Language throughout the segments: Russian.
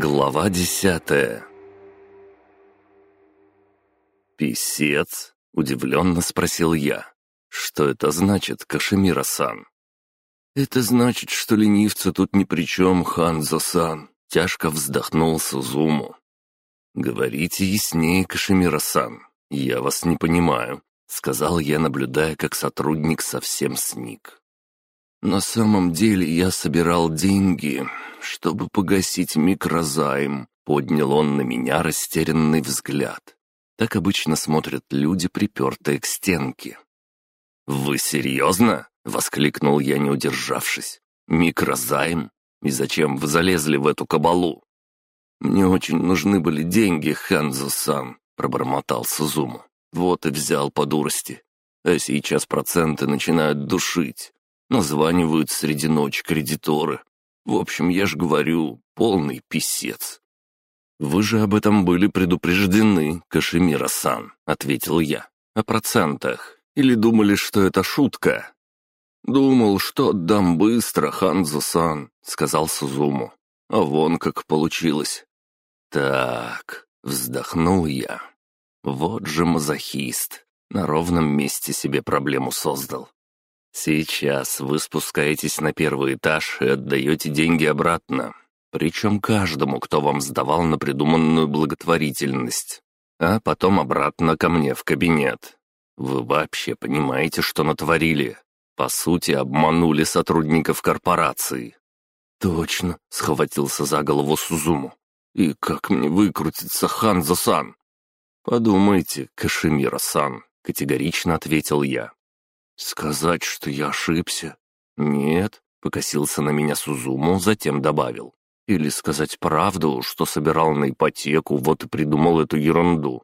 Глава десятая «Писец?» — удивленно спросил я. «Что это значит, Кашемира-сан?» «Это значит, что ленивцы тут ни при чем, Ханзо-сан», — тяжко вздохнул Сузуму. «Говорите яснее, Кашемира-сан. Я вас не понимаю», — сказал я, наблюдая, как сотрудник совсем сник. «На самом деле я собирал деньги, чтобы погасить микрозайм», — поднял он на меня растерянный взгляд. Так обычно смотрят люди, припертые к стенке. «Вы серьезно?» — воскликнул я, не удержавшись. «Микрозайм? И зачем вы залезли в эту кабалу?» «Мне очень нужны были деньги, Ханзо-сан», — пробормотал Сузуму. «Вот и взял по дурости. А сейчас проценты начинают душить. Названивают среди ночи кредиторы. В общем, я ж говорю, полный писец». «Вы же об этом были предупреждены, Кашемира-сан», — ответил я. «О процентах. Или думали, что это шутка?» «Думал, что отдам быстро, Ханзо-сан», — сказал Сузуму. «А вон как получилось». «Так», — вздохнул я. «Вот же мазохист. На ровном месте себе проблему создал. Сейчас вы спускаетесь на первый этаж и отдаете деньги обратно. Причем каждому, кто вам сдавал на придуманную благотворительность. А потом обратно ко мне в кабинет. Вы вообще понимаете, что натворили? По сути, обманули сотрудников корпорации. «Точно», — схватился за голову Сузуму. «И как мне выкрутиться, Ханзо-сан?» «Подумайте, Кашемира-сан», — категорично ответил я. «Сказать, что я ошибся?» «Нет», — покосился на меня Сузуму, затем добавил. Или сказать правду, что собирал на ипотеку, вот и придумал эту ерунду.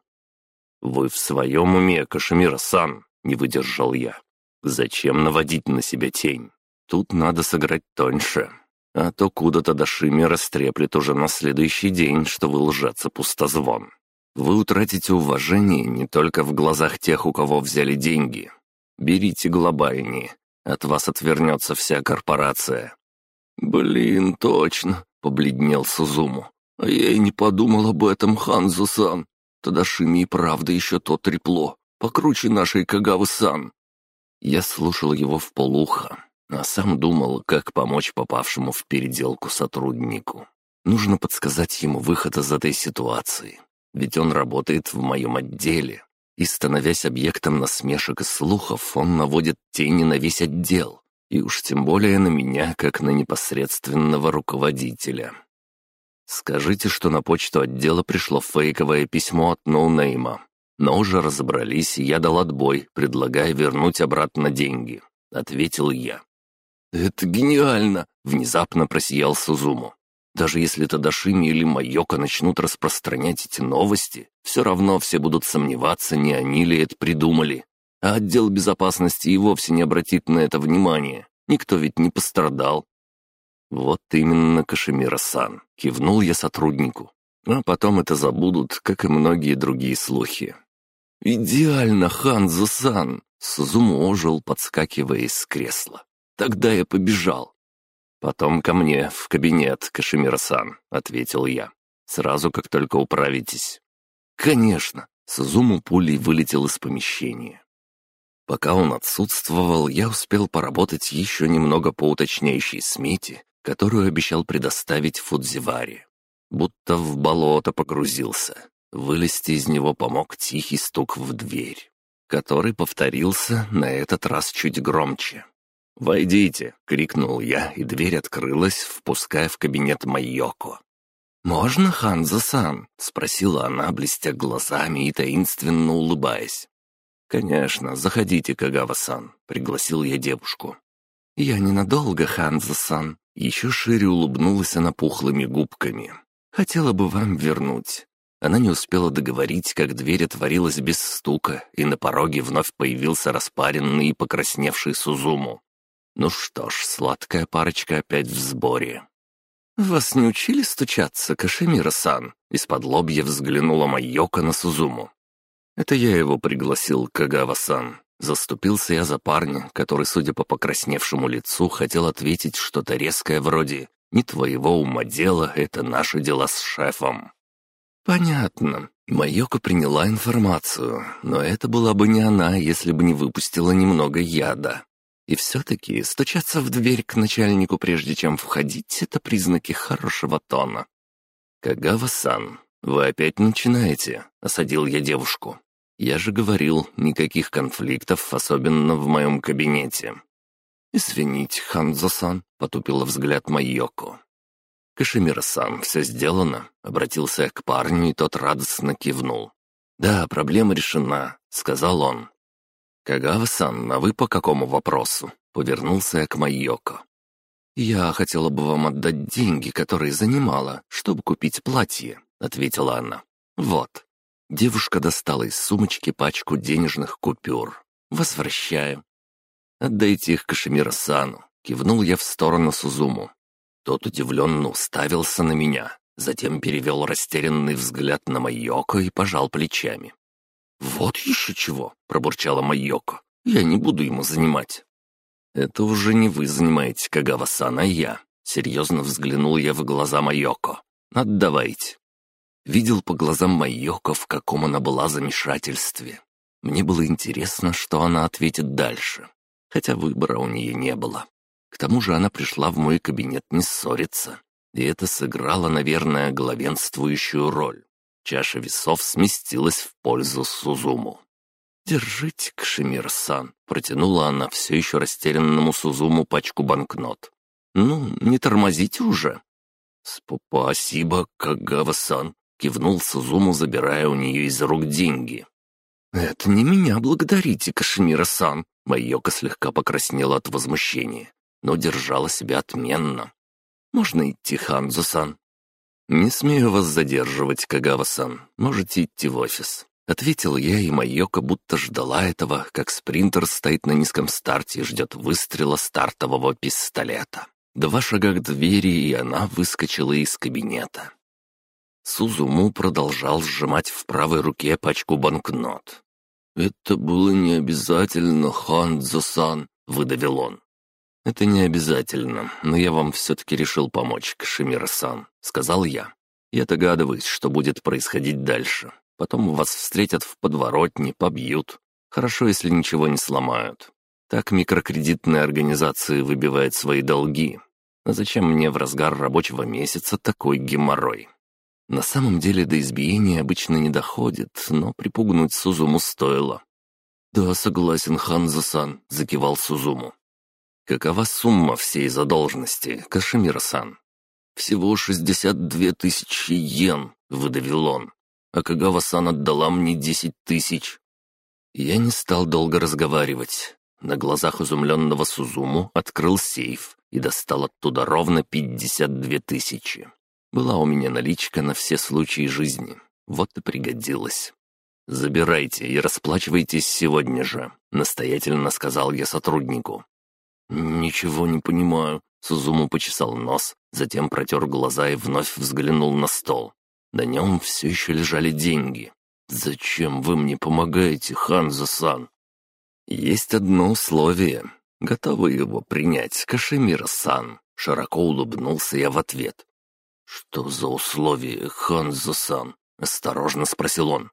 «Вы в своем уме, Кашемира-сан?» — не выдержал я. «Зачем наводить на себя тень? Тут надо сыграть тоньше. А то куда-то Дашими растреплет уже на следующий день, что вы лжец пустозвон. Вы утратите уважение не только в глазах тех, у кого взяли деньги. Берите глобальнее. От вас отвернется вся корпорация». «Блин, точно. Побледнел Сузуму. «А я и не подумал об этом, Ханзо-сан. Тадашими и правда еще то трепло. Покруче нашей Кагавы-сан». Я слушал его в полухо, а сам думал, как помочь попавшему в переделку сотруднику. Нужно подсказать ему выход из этой ситуации, ведь он работает в моем отделе, и, становясь объектом насмешек и слухов, он наводит тени на весь отдел и уж тем более на меня, как на непосредственного руководителя. Скажите, что на почту отдела пришло фейковое письмо от ноунейма. Но уже разобрались, и я дал отбой, предлагая вернуть обратно деньги. Ответил я. «Это гениально!» — внезапно просиял Сузуму. «Даже если Тадашими или Майока начнут распространять эти новости, все равно все будут сомневаться, не они ли это придумали а отдел безопасности и вовсе не обратит на это внимания. Никто ведь не пострадал. Вот именно, Кашемира-сан, кивнул я сотруднику. А потом это забудут, как и многие другие слухи. «Идеально, Ханзо-сан!» Сузуму ожил, подскакивая из кресла. «Тогда я побежал». «Потом ко мне, в кабинет, Кашемира-сан», — ответил я. «Сразу, как только управитесь». «Конечно!» — Сузуму пулей вылетел из помещения. Пока он отсутствовал, я успел поработать еще немного по уточняющей смете, которую обещал предоставить Фудзиваре. Будто в болото погрузился. Вылезти из него помог тихий стук в дверь, который повторился на этот раз чуть громче. «Войдите!» — крикнул я, и дверь открылась, впуская в кабинет Майоко. «Можно, Ханзо-сан?» — спросила она, блестя глазами и таинственно улыбаясь. «Конечно, заходите, Кагава-сан», — пригласил я девушку. «Я ненадолго, Ханзо-сан», — еще шире улыбнулась она пухлыми губками. «Хотела бы вам вернуть». Она не успела договорить, как дверь отворилась без стука, и на пороге вновь появился распаренный и покрасневший Сузуму. Ну что ж, сладкая парочка опять в сборе. «Вас не учили стучаться, Кашемира-сан?» Из-под лобья взглянула Майока на Сузуму. Это я его пригласил, Кагава-сан. Заступился я за парня, который, судя по покрасневшему лицу, хотел ответить что-то резкое вроде Не твоего ума дело, это наши дела с шефом». «Понятно. Майока приняла информацию, но это была бы не она, если бы не выпустила немного яда. И все-таки стучаться в дверь к начальнику, прежде чем входить, это признаки хорошего тона. «Кагава-сан, вы опять начинаете?» — осадил я девушку. «Я же говорил, никаких конфликтов, особенно в моем кабинете». «Извините, Ханзо-сан», — потупила взгляд Майоко. «Кашемира-сан, все сделано?» — обратился я к парню, и тот радостно кивнул. «Да, проблема решена», — сказал он. «Кагава-сан, а вы по какому вопросу?» — повернулся я к Майоко. «Я хотела бы вам отдать деньги, которые занимала, чтобы купить платье», — ответила она. «Вот». Девушка достала из сумочки пачку денежных купюр. «Возвращаю». «Отдайте их Кашемира-сану», — кивнул я в сторону Сузуму. Тот удивленно уставился на меня, затем перевел растерянный взгляд на Майоко и пожал плечами. «Вот еще чего!» — пробурчала Майоко. «Я не буду ему занимать». «Это уже не вы занимаете, Кагава-сан, а я». Серьезно взглянул я в глаза Майоко. «Отдавайте». Видел по глазам Майоко, в каком она была замешательстве. Мне было интересно, что она ответит дальше, хотя выбора у нее не было. К тому же она пришла в мой кабинет не ссориться, и это сыграло, наверное, главенствующую роль. Чаша весов сместилась в пользу Сузуму. «Держите, Кшемир-сан», — протянула она все еще растерянному Сузуму пачку банкнот. «Ну, не тормозите уже». «Спасибо, Кагава-сан», — кивнул Сузуму, забирая у нее из рук деньги. «Это не меня благодарите, Кашемира-сан», — Майока слегка покраснела от возмущения, но держала себя отменно. «Можно идти, Ханзу-сан?» «Не смею вас задерживать, Кагава-сан. Можете идти в офис. Ответил я, и Майока будто ждала этого, как спринтер стоит на низком старте и ждет выстрела стартового пистолета. Два шага к двери, и она выскочила из кабинета. Сузуму продолжал сжимать в правой руке пачку банкнот. «Это было не обязательно, Ханзо-сан», — выдавил он. «Это не обязательно, но я вам все-таки решил помочь, Кашемира-сан», — сказал я. «Я догадываюсь, что будет происходить дальше. Потом вас встретят в подворотне, побьют. Хорошо, если ничего не сломают. Так микрокредитные организации выбивают свои долги. А зачем мне в разгар рабочего месяца такой геморрой? На самом деле до избиения обычно не доходит, но припугнуть Сузуму стоило. «Да, согласен, Ханзо-сан», — закивал Сузуму. «Какова сумма всей задолженности, Кашемира-сан?» «Всего шестьдесят две тысячи йен», — выдавил он а Кагава-сан отдала мне десять тысяч». Я не стал долго разговаривать. На глазах изумленного Сузуму открыл сейф и достал оттуда ровно пятьдесят две тысячи. Была у меня наличка на все случаи жизни. Вот и пригодилась. «Забирайте и расплачивайтесь сегодня же», — настоятельно сказал я сотруднику. «Ничего не понимаю», — Сузуму почесал нос, затем протер глаза и вновь взглянул на стол. На нем все еще лежали деньги. «Зачем вы мне помогаете, Ханзо-сан?» «Есть одно условие. Готовы его принять, Кашемира-сан?» Широко улыбнулся я в ответ. «Что за условие, Ханзо-сан?» — осторожно спросил он.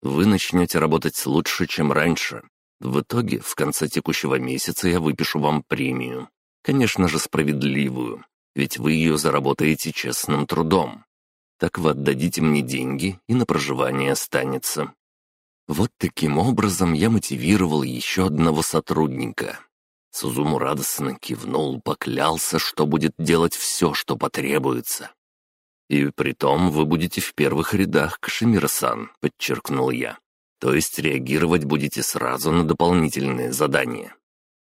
«Вы начнете работать лучше, чем раньше. В итоге, в конце текущего месяца я выпишу вам премию. Конечно же, справедливую, ведь вы ее заработаете честным трудом так вы отдадите мне деньги, и на проживание останется. Вот таким образом я мотивировал еще одного сотрудника. Сузуму радостно кивнул, поклялся, что будет делать все, что потребуется. «И притом вы будете в первых рядах, Кашемир-сан», — подчеркнул я. «То есть реагировать будете сразу на дополнительные задания».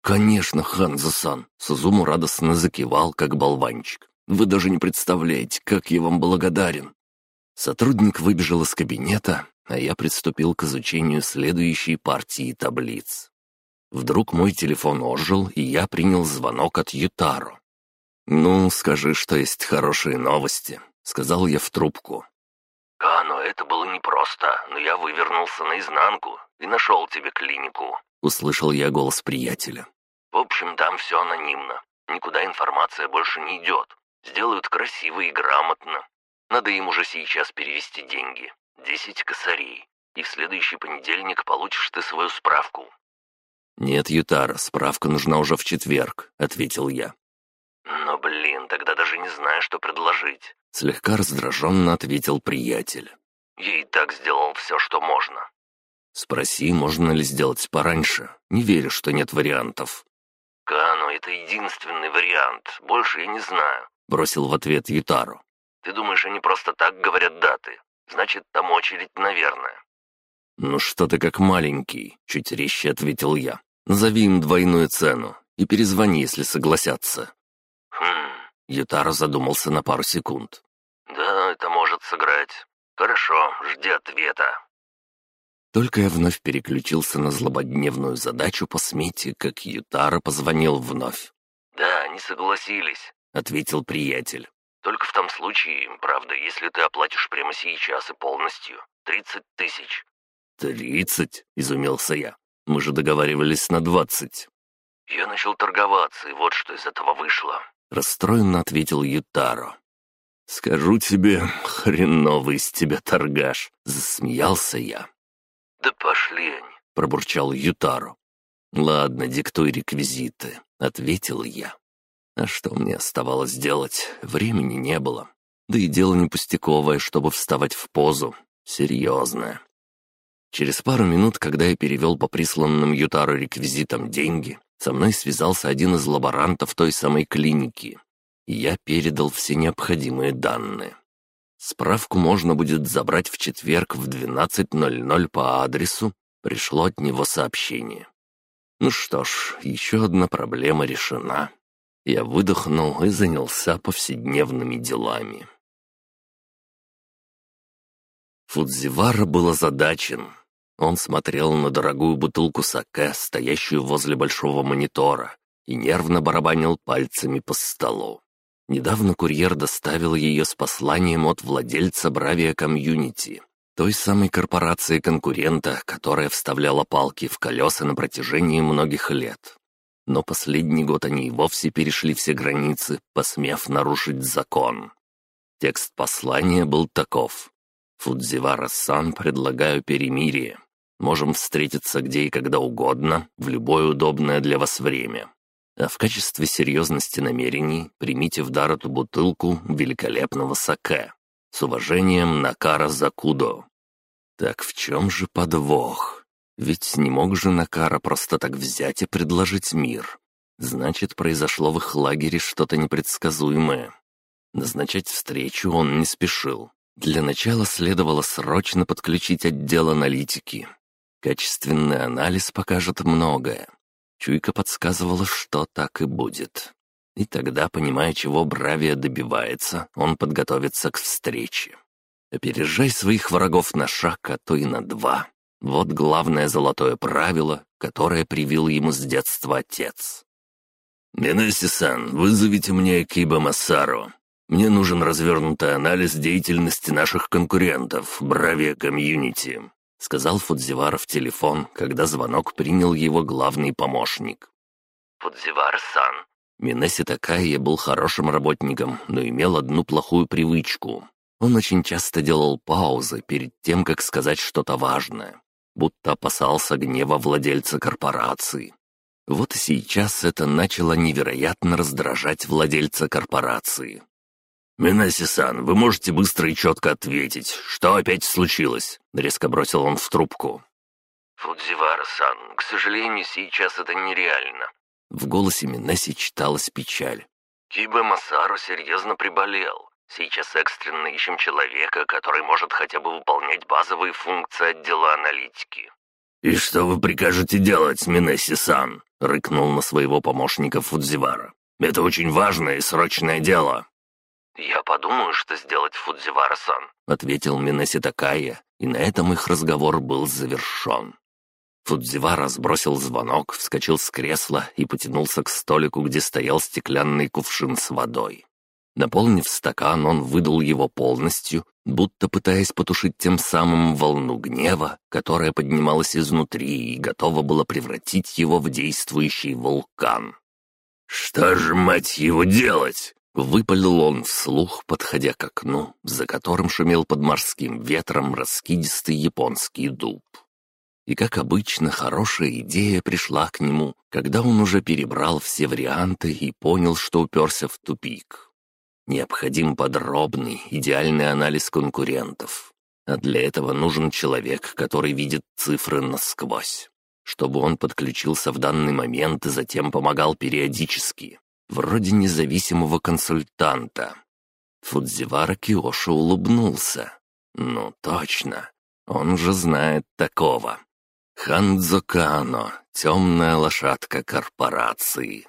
«Конечно, Ханзо-сан», — Сузуму радостно закивал, как болванчик. Вы даже не представляете, как я вам благодарен». Сотрудник выбежал из кабинета, а я приступил к изучению следующей партии таблиц. Вдруг мой телефон ожил, и я принял звонок от Ютаро. «Ну, скажи, что есть хорошие новости», — сказал я в трубку. «Кано, это было непросто, но я вывернулся наизнанку и нашел тебе клинику», — услышал я голос приятеля. «В общем, там все анонимно. Никуда информация больше не идет. Сделают красиво и грамотно. Надо им уже сейчас перевести деньги. Десять косарей. И в следующий понедельник получишь ты свою справку». «Нет, Ютара, справка нужна уже в четверг», — ответил я. «Но, блин, тогда даже не знаю, что предложить», — слегка раздраженно ответил приятель. «Я и так сделал все, что можно». «Спроси, можно ли сделать пораньше. Не верю, что нет вариантов». «Кану, это единственный вариант. Больше я не знаю», — бросил в ответ Ютару. «Ты думаешь, они просто так говорят даты? Значит, там очередь, наверное». «Ну что ты как маленький», — чуть резче ответил я. «Назови им двойную цену и перезвони, если согласятся». Ютара задумался на пару секунд. «Да, это может сыграть. Хорошо, жди ответа». Только я вновь переключился на злободневную задачу по смете, как Ютара позвонил вновь. «Да, они согласились», — ответил приятель. «Только в том случае, правда, если ты оплатишь прямо сейчас и полностью. Тридцать тысяч». «Тридцать?» — изумился я. «Мы же договаривались на двадцать». «Я начал торговаться, и вот что из этого вышло», — расстроенно ответил Ютаро. «Скажу тебе, хреновый из тебя торгаш», — засмеялся я. «Да пошли они», — пробурчал Ютаро. «Ладно, диктуй реквизиты», — ответил я. А что мне оставалось делать? Времени не было. Да и дело не пустяковое, чтобы вставать в позу. Серьезное. Через пару минут, когда я перевел по присланным Ютару реквизитам деньги, со мной связался один из лаборантов той самой клиники. Я передал все необходимые данные. Справку можно будет забрать в четверг в 12.00 по адресу. Пришло от него сообщение. Ну что ж, еще одна проблема решена. Я выдохнул и занялся повседневными делами. Фудзивара был озадачен. Он смотрел на дорогую бутылку саке, стоящую возле большого монитора, и нервно барабанил пальцами по столу. Недавно курьер доставил ее с посланием от владельца Бравия Комьюнити, той самой корпорации конкурента, которая вставляла палки в колеса на протяжении многих лет. Но последний год они и вовсе перешли все границы, посмев нарушить закон. Текст послания был таков. «Фудзивара-сан, предлагаю перемирие. Можем встретиться где и когда угодно, в любое удобное для вас время. А в качестве серьезности намерений примите в дар эту бутылку великолепного саке. С уважением, Накара Закудо. Так в чем же подвох? Ведь не мог же Накара просто так взять и предложить мир. Значит, произошло в их лагере что-то непредсказуемое. Назначать встречу он не спешил. Для начала следовало срочно подключить отдел аналитики. Качественный анализ покажет многое. Чуйка подсказывала, что так и будет. И тогда, понимая, чего Бравия добивается, он подготовится к встрече. Опережай своих врагов на шаг, а то и на два. Вот главное золотое правило, которое привил ему с детства отец. «Минеси-сан, вызовите мне Киба Массару. Мне нужен развернутый анализ деятельности наших конкурентов, Бравия Комьюнити сказал Фудзивара в телефон, когда звонок принял его главный помощник. «Фудзивар-сан». Минеси Такая был хорошим работником, но имел одну плохую привычку. Он очень часто делал паузы перед тем, как сказать что-то важное, будто опасался гнева владельца корпорации. Вот сейчас это начало невероятно раздражать владельца корпорации. «Минаси-сан, вы можете быстро и четко ответить, что опять случилось?» — резко бросил он в трубку. «Фудзивара-сан, к сожалению, сейчас это нереально». В голосе Минаси читалась печаль. «Кибе Масару серьезно приболел. Сейчас экстренно ищем человека, который может хотя бы выполнять базовые функции отдела аналитики». «И что вы прикажете делать, Минесси-сан?» — рыкнул на своего помощника Фудзивара. «Это очень важное и срочное дело». «Я подумаю, что сделать Фудзивара-сан», — ответил Минеси Такая, и на этом их разговор был завершен. Фудзивара сбросил звонок, вскочил с кресла и потянулся к столику, где стоял стеклянный кувшин с водой. Наполнив стакан, он выдал его полностью, будто пытаясь потушить тем самым волну гнева, которая поднималась изнутри и готова была превратить его в действующий вулкан. «Что же, мать его, делать?» Выпалил он вслух, подходя к окну, за которым шумел под морским ветром раскидистый японский дуб. И, как обычно, хорошая идея пришла к нему, когда он уже перебрал все варианты и понял, что уперся в тупик. Необходим подробный, идеальный анализ конкурентов. А для этого нужен человек, который видит цифры насквозь. Чтобы он подключился в данный момент и затем помогал периодически, вроде независимого консультанта. Фудзивара Киоши улыбнулся. «Ну, точно. Он же знает такого. Ханзо Кано, темная лошадка корпорации».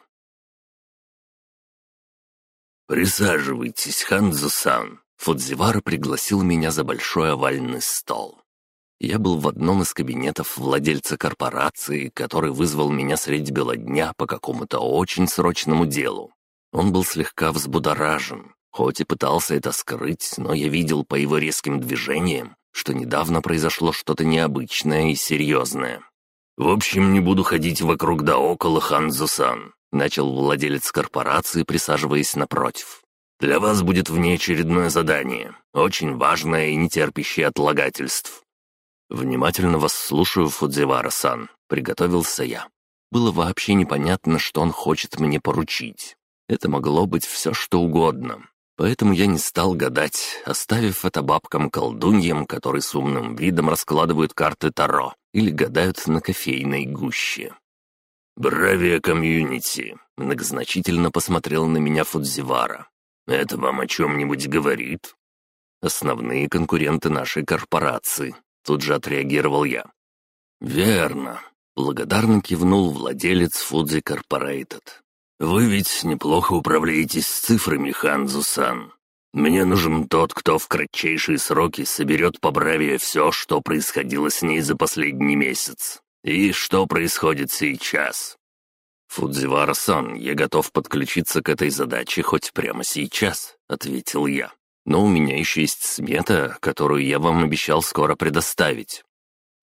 «Присаживайтесь, Ханзо-сан». Фудзивара пригласил меня за большой овальный стол. Я был в одном из кабинетов владельца корпорации, который вызвал меня средь бела дня по какому-то очень срочному делу. Он был слегка взбудоражен, хоть и пытался это скрыть, но я видел по его резким движениям, что недавно произошло что-то необычное и серьезное. «В общем, не буду ходить вокруг да около, Ханзусан», — начал владелец корпорации, присаживаясь напротив. «Для вас будет внеочередное задание, очень важное и не терпящее отлагательств. «Внимательно вас слушаю, Фудзивара-сан», — приготовился я. Было вообще непонятно, что он хочет мне поручить. Это могло быть все, что угодно. Поэтому я не стал гадать, оставив это бабкам-колдуньям, которые с умным видом раскладывают карты Таро или гадают на кофейной гуще. «Бравия комьюнити», — многозначительно посмотрел на меня Фудзивара. «Это вам о чем-нибудь говорит?» «Основные конкуренты нашей корпорации», Тут же отреагировал я. «Верно», — благодарно кивнул владелец Фудзи Корпорейтед. «Вы ведь неплохо управляетесь цифрами, Ханзу-сан. Мне нужен тот, кто в кратчайшие сроки соберет по браве все, что происходило с ней за последний месяц. И что происходит сейчас. «Фудзивара-сан, я готов подключиться к этой задаче хоть прямо сейчас», — ответил я. Но у меня еще есть смета, которую я вам обещал скоро предоставить».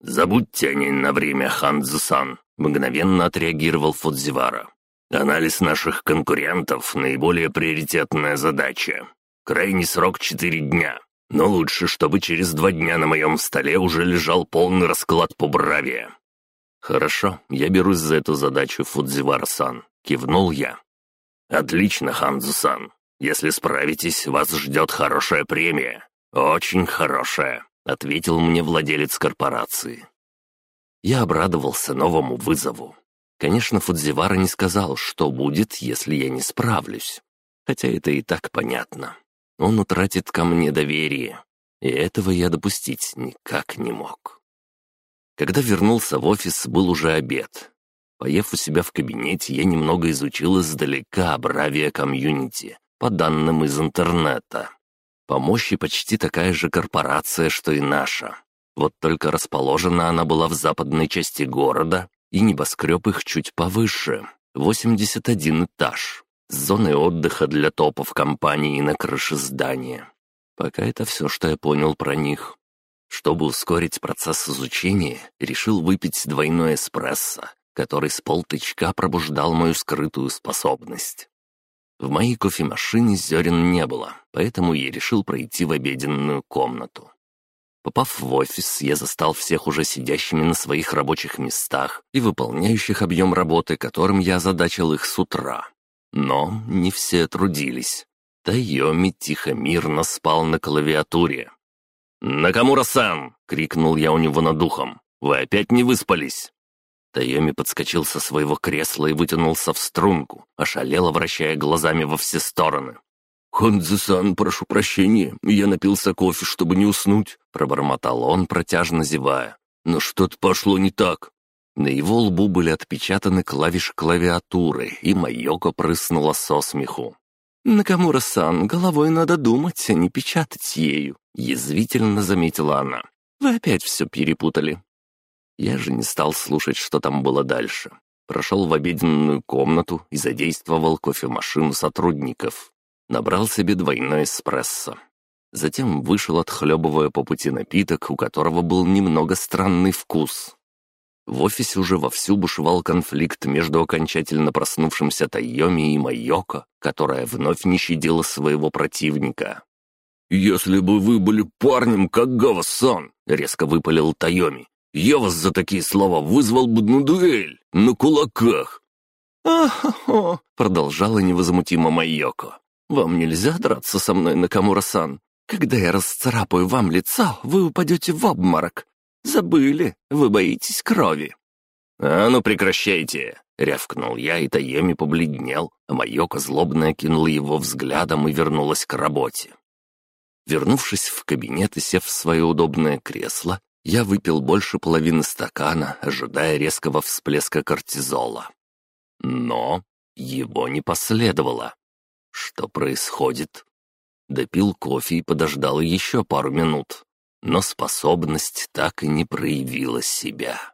«Забудьте о ней на время, Ханзу-сан», — мгновенно отреагировал Фудзивара. «Анализ наших конкурентов — наиболее приоритетная задача. Крайний срок — четыре дня. Но лучше, чтобы через два дня на моем столе уже лежал полный расклад по браве». «Хорошо, я берусь за эту задачу, Фудзивара-сан», — кивнул я. «Отлично, Ханзу-сан. Если справитесь, вас ждет хорошая премия. Очень хорошая», — ответил мне владелец корпорации. Я обрадовался новому вызову. Конечно, Фудзивара не сказал, что будет, если я не справлюсь. Хотя это и так понятно. Он утратит ко мне доверие, и этого я допустить никак не мог. Когда вернулся в офис, был уже обед. Поев у себя в кабинете, я немного изучил издалека Бравия комьюнити по данным из интернета. По мощи почти такая же корпорация, что и наша. Вот только расположена она была в западной части города, и небоскреб их чуть повыше, 81 этаж, с зоной отдыха для топов компании на крыше здания. Пока это все, что я понял про них. Чтобы ускорить процесс изучения, решил выпить двойной эспрессо, который с полтычка пробуждал мою скрытую способность. В моей кофемашине зерен не было, поэтому я решил пройти в обеденную комнату. Попав в офис, я застал всех уже сидящими на своих рабочих местах и выполняющих объем работы, которым я озадачил их с утра. Но не все трудились. Тайоми тихо-мирно спал на клавиатуре. «Накамура-сан!» — крикнул я у него над духом. «Вы опять не выспались?» Тайоми подскочил со своего кресла и вытянулся в струнку, ошалело вращая глазами во все стороны. «Хонзу-сан, прошу прощения, я напился кофе, чтобы не уснуть», — пробормотал он, протяжно зевая. «Но что-то пошло не так». На его лбу были отпечатаны клавиши клавиатуры, и Майоко прыснула со смеху. «Накамура-сан, головой надо думать, а не печатать ею», — язвительно заметила она. «Вы опять все перепутали. Я же не стал слушать, что там было дальше. Прошел в обеденную комнату и задействовал кофемашину сотрудников. Набрал себе двойной эспрессо. Затем вышел, отхлебывая по пути напиток, у которого был немного странный вкус. В офисе уже вовсю бушевал конфликт между окончательно проснувшимся Тайоми и Майоко, которая вновь не щадила своего противника. «Если бы вы были парнем, как Гава-сан!» — резко выпалил Тайоми. «Я вас за такие слова вызвал бы на дуэль, на кулаках!» «А-хо-хо!» — продолжала невозмутимо Майоко. «Вам нельзя драться со мной, Накамура-сан. Когда я расцарапаю вам лицо, вы упадете в обморок. «Забыли, вы боитесь крови». «А ну прекращайте!» — рявкнул я, и Таеми побледнел, а Майока злобно окинула его взглядом и вернулась к работе. Вернувшись в кабинет и сев в свое удобное кресло, я выпил больше половины стакана, ожидая резкого всплеска кортизола. Но его не последовало. Что происходит? Допил кофе и подождал еще пару минут но способность так и не проявила себя.